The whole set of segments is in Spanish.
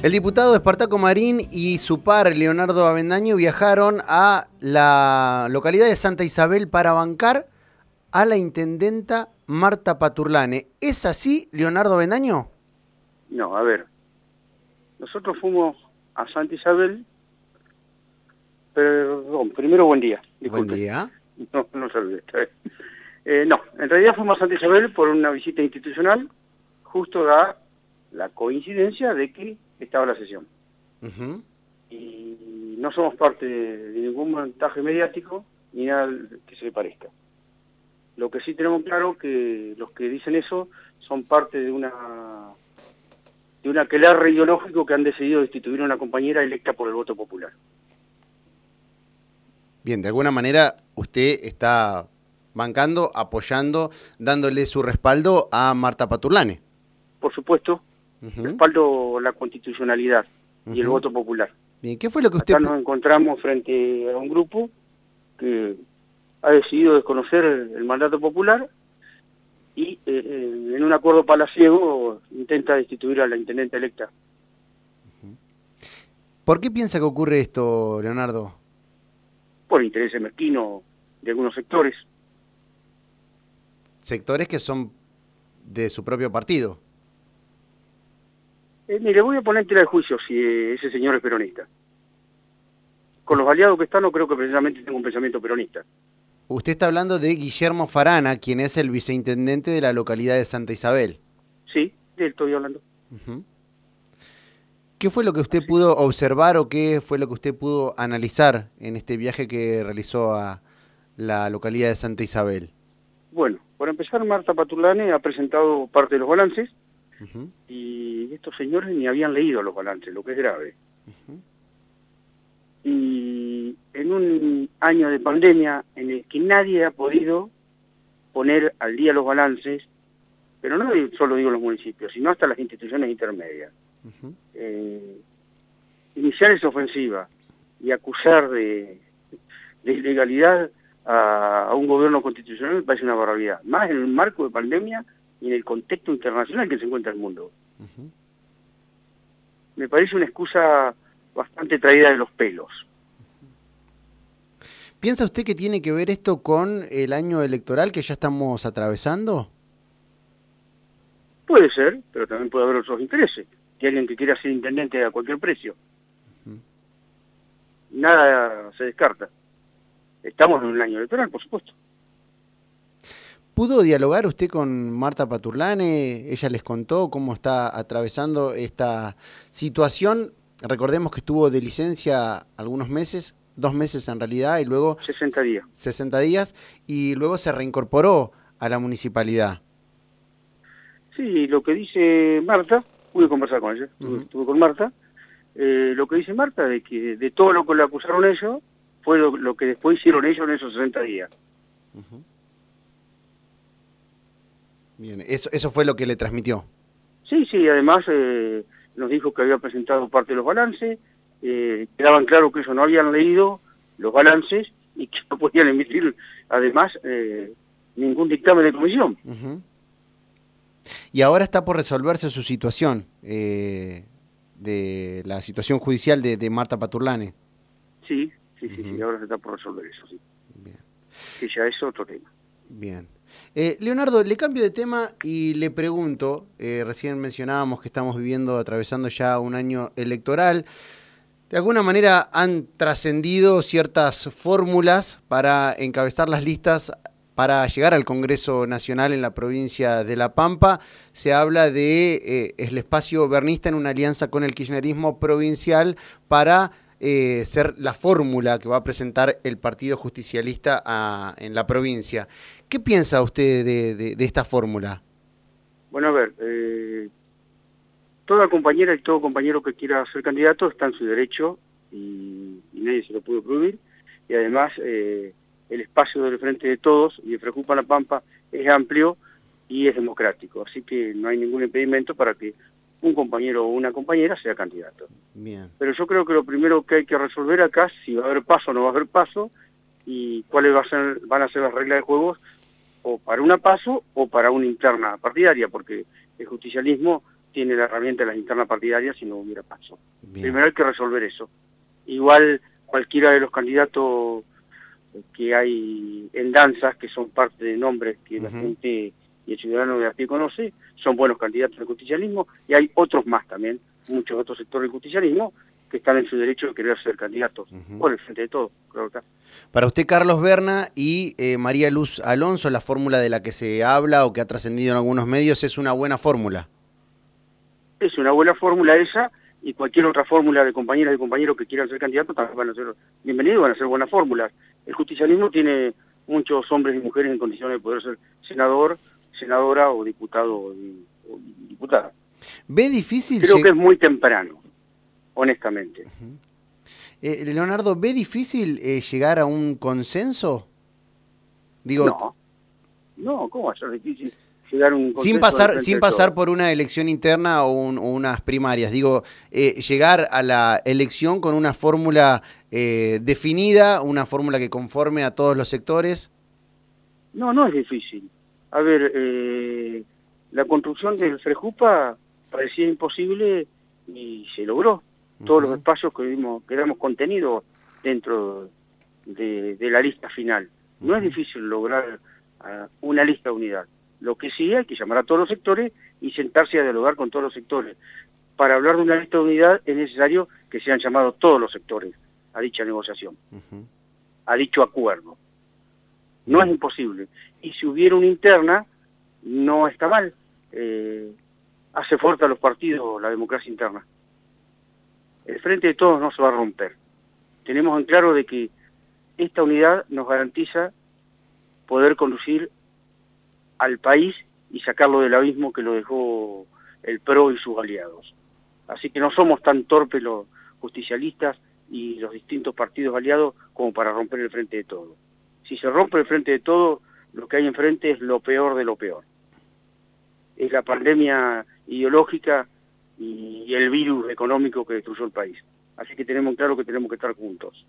El diputado Espartaco Marín y su par Leonardo Avendaño viajaron a la localidad de Santa Isabel para bancar a la intendenta Marta Paturlane. ¿Es así, Leonardo Avendaño? No, a ver. Nosotros fuimos a Santa Isabel. Perdón, primero buen día. Buen día. No, no olvide. Eh, no, en realidad fuimos a Santa Isabel por una visita institucional. Justo da la coincidencia de que estaba la sesión. Y no somos parte de, ningún montaje mediático ni nada que se le parezca. Lo que sí tenemos claro que los que dicen eso son parte de una de un aquelarre ideológico que han decidido destituir a una compañera electa por el voto popular. Bien, de alguna manera usted está bancando, apoyando, dándole su respaldo a Marta Paturlane. Por supuesto, respaldo la constitucionalidad y el voto popular. Bien, ¿qué fue lo que usted... nos encontramos frente a un grupo que ha decidido desconocer el mandato popular y eh, eh, en un acuerdo palaciego intenta destituir a la intendente electa. ¿Por qué piensa que ocurre esto, Leonardo? Por interés mezquino de algunos sectores. Sectores que son de su propio partido. Eh, mire, voy a poner en tela de juicio si eh, ese señor es peronista. Con los aliados que están no creo que precisamente tenga un pensamiento peronista. Usted está hablando de Guillermo Farana, quien es el viceintendente de la localidad de Santa Isabel. Sí, de él estoy hablando. ¿Qué fue lo que usted pudo observar o qué fue lo que usted pudo analizar en este viaje que realizó a la localidad de Santa Isabel? Bueno, por empezar, Marta Patulane ha presentado parte de los balances y estos señores ni habían leído los balances, lo que es grave. Y en un año de pandemia en el que nadie ha podido poner al día los balances, pero no solo digo los municipios, sino hasta las instituciones intermedias. Eh, iniciar esa ofensiva y acusar de, ilegalidad a, a, un gobierno constitucional me parece una barbaridad. Más en el marco de pandemia y en el contexto internacional que se encuentra el mundo. Me parece una excusa bastante traída de los pelos. ¿Piensa usted que tiene que ver esto con el año electoral que ya estamos atravesando? Puede ser, pero también puede haber otros intereses. Que alguien que quiera ser intendente a cualquier precio. Nada se descarta. Estamos en un año electoral, por supuesto. ¿Pudo dialogar usted con Marta Paturlane? ¿Ella les contó cómo está atravesando esta situación? Recordemos que estuvo de licencia algunos meses, dos meses en realidad, y luego... 60 días. 60 días, y luego se reincorporó a la municipalidad. Sí, lo que dice Marta, pude conversar con ella, estuve, con Marta, eh, lo que dice Marta de que de todo lo que le acusaron ellos, fue lo, que después hicieron ellos en esos 60 días. Bien, eso, eso fue lo que le transmitió. Sí, sí, además eh, nos dijo que había presentado parte de los balances, eh, quedaban claro que ellos no habían leído los balances y que no podían emitir, además, eh, ningún dictamen de comisión. Y ahora está por resolverse su situación, eh, de la situación judicial de, de Marta Paturlane. Sí, sí, sí, sí, ahora se está por resolver eso, sí. Bien. Que ya es otro tema. Bien. Eh, Leonardo, le cambio de tema y le pregunto, eh, recién mencionábamos que estamos viviendo, atravesando ya un año electoral. De alguna manera han trascendido ciertas fórmulas para encabezar las listas para llegar al Congreso Nacional en la provincia de La Pampa. Se habla de eh, el espacio bernista en una alianza con el kirchnerismo provincial para ser la fórmula que va a presentar el Partido Justicialista a, en la provincia. ¿Qué piensa usted de, de, esta fórmula? Bueno, a ver, eh, toda compañera y todo compañero que quiera ser candidato está en su derecho y, nadie se lo puede prohibir. Y además eh, el espacio del Frente de Todos y de Frejupa La Pampa es amplio y es democrático. Así que no hay ningún impedimento para que un compañero o una compañera sea candidato. Bien. Pero yo creo que lo primero que hay que resolver acá es si va a haber paso o no va a haber paso y cuáles van a ser, van a ser las reglas de juego o para una paso o para una interna partidaria, porque el justicialismo tiene la herramienta de las internas partidarias si no hubiera paso. Primero hay que resolver eso. Igual cualquiera de los candidatos que hay en danzas, que son parte de nombres que la gente y el ciudadano de a pie conoce, son buenos candidatos al justicialismo, y hay otros más también, muchos otros sectores del justicialismo, que están en su derecho de querer ser candidatos, por el frente de todo, claro Para usted, Carlos Berna y eh, María Luz Alonso, la fórmula de la que se habla o que ha trascendido en algunos medios, ¿es una buena fórmula? Es una buena fórmula esa, y cualquier otra fórmula de compañeras y compañeros que quieran ser candidatos también van a ser bienvenidos, van a ser buenas fórmulas. El justicialismo tiene muchos hombres y mujeres en condiciones de poder ser senador, senadora o diputado o diputada. ¿Ve difícil? Creo que es muy temprano, honestamente. Eh, Leonardo, ¿ve difícil eh, llegar a un consenso? Digo, no, no, ¿cómo va a ser difícil? Llegar a un consenso sin pasar sin pasar por una elección interna o, unas primarias digo eh, llegar a la elección con una fórmula definida una fórmula que conforme a todos los sectores no no es difícil a ver, eh, la construcción del Frejupa parecía imposible y se logró. Todos los espacios que, vimos, que damos contenido dentro de, la lista final. No es difícil lograr ah, una lista de unidad. Lo que sí hay que llamar a todos los sectores y sentarse a dialogar con todos los sectores. Para hablar de una lista de unidad es necesario que sean llamados todos los sectores a dicha negociación, a dicho acuerdo. No es imposible. Y si hubiera una interna, no está mal. Eh, hace fuerte a los partidos la democracia interna. El frente de todos no se va a romper. Tenemos en claro de que esta unidad nos garantiza poder conducir al país y sacarlo del abismo que lo dejó el PRO y sus aliados. Así que no somos tan torpes los justicialistas y los distintos partidos aliados como para romper el frente de todos si se rompe el frente de todo, lo que hay enfrente es lo peor de lo peor. Es la pandemia ideológica y el virus económico que destruyó el país. Así que tenemos claro que tenemos que estar juntos.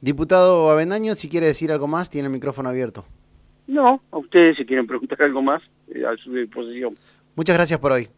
Diputado Avendaño, si quiere decir algo más, tiene el micrófono abierto. No, a ustedes si quieren preguntar algo más, eh, a su disposición. Muchas gracias por hoy.